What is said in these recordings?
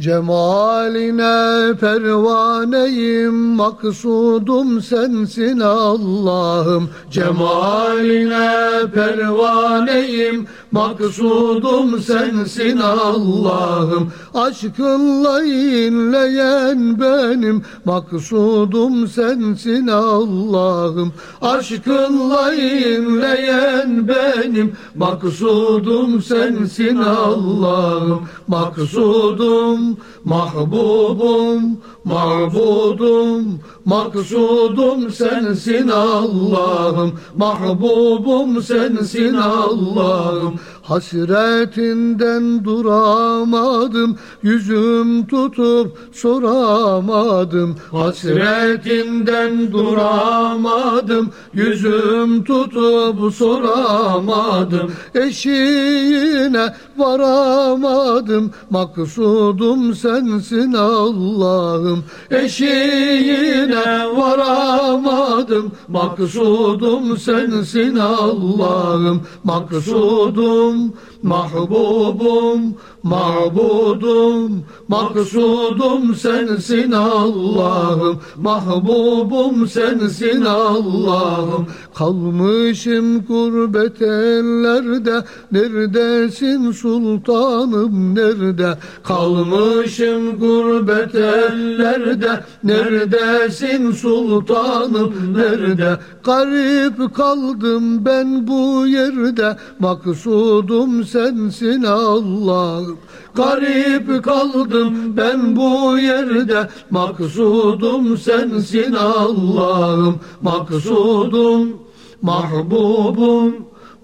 Cemaline pervaneyim maksudum sensin Allah'ım. Cemaline pervaneyim maksudum sensin Allah'ım. Aşkınla inleyen benim. Maksudum sensin Allah'ım. Aşkınla inleyen benim. Maksudum sensin Allah'ım. Maksudum mahbubum, mabudum, maksudum sensin Allah'ım, mahbubum sensin Allah'ım. Hasretinden duramadım, yüzüm tutup soramadım. Hasretinden duramadım, yüzüm tutup soramadım. Eşiğine varamadım, maksudum sensin Allah'ım. Eşiğine varamadım, maksudum sensin Allah'ım. Maksudum mahbubum, mabudum, maksudum sensin Allah'ım, mahbubum sensin Allah'ım. Kalmışım kurbet ellerde, neredesin sultanım nerede? Kalmışım kurbet ellerde, neredesin sultanım nerede? Garip kaldım ben bu yerde, maksudum sensin Allah'ım. Garip kaldım ben bu yerde, maksudum sensin Allah'ım. Maksudum, mahbubum,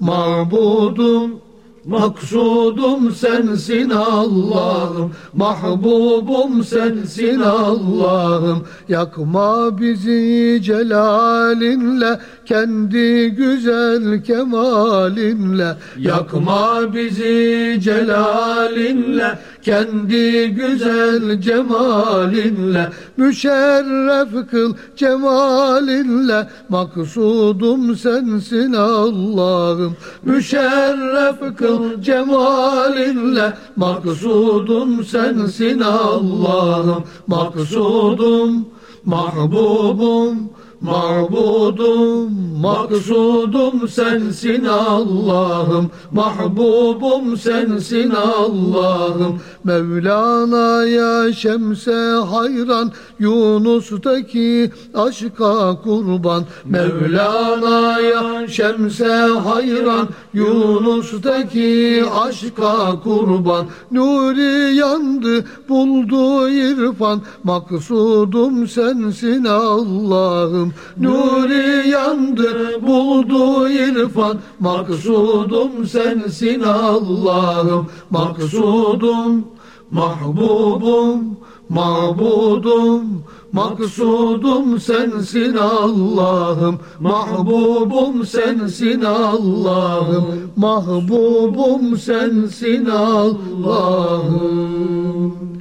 mabudum, Maksudum sensin Allah'ım, mahbubum sensin Allah'ım. Yakma bizi celalinle, kendi güzel kemalinle. Yakma bizi celalinle, kendi güzel cemalinle. Müşerref kıl cemalinle, maksudum sensin Allah'ım. Müşerref kıl cemalinle maksudum sensin Allah'ım maksudum mahbubum Mabudum, maksudum sensin Allah'ım. Mahbubum sensin Allah'ım. Mevlana'ya şemse hayran Yunus'taki aşka kurban. Mevlana'ya şemse hayran Yunus'taki aşka kurban. Nuri yandı buldu irfan. Maksudum sensin Allah'ım Nuri yandı buldu irfan. Maksudum sensin Allah'ım. Maksudum mahbubum Mabudum, maksudum sensin Allah'ım. Mahbubum sensin Allah'ım. Mahbubum sensin Allah'ım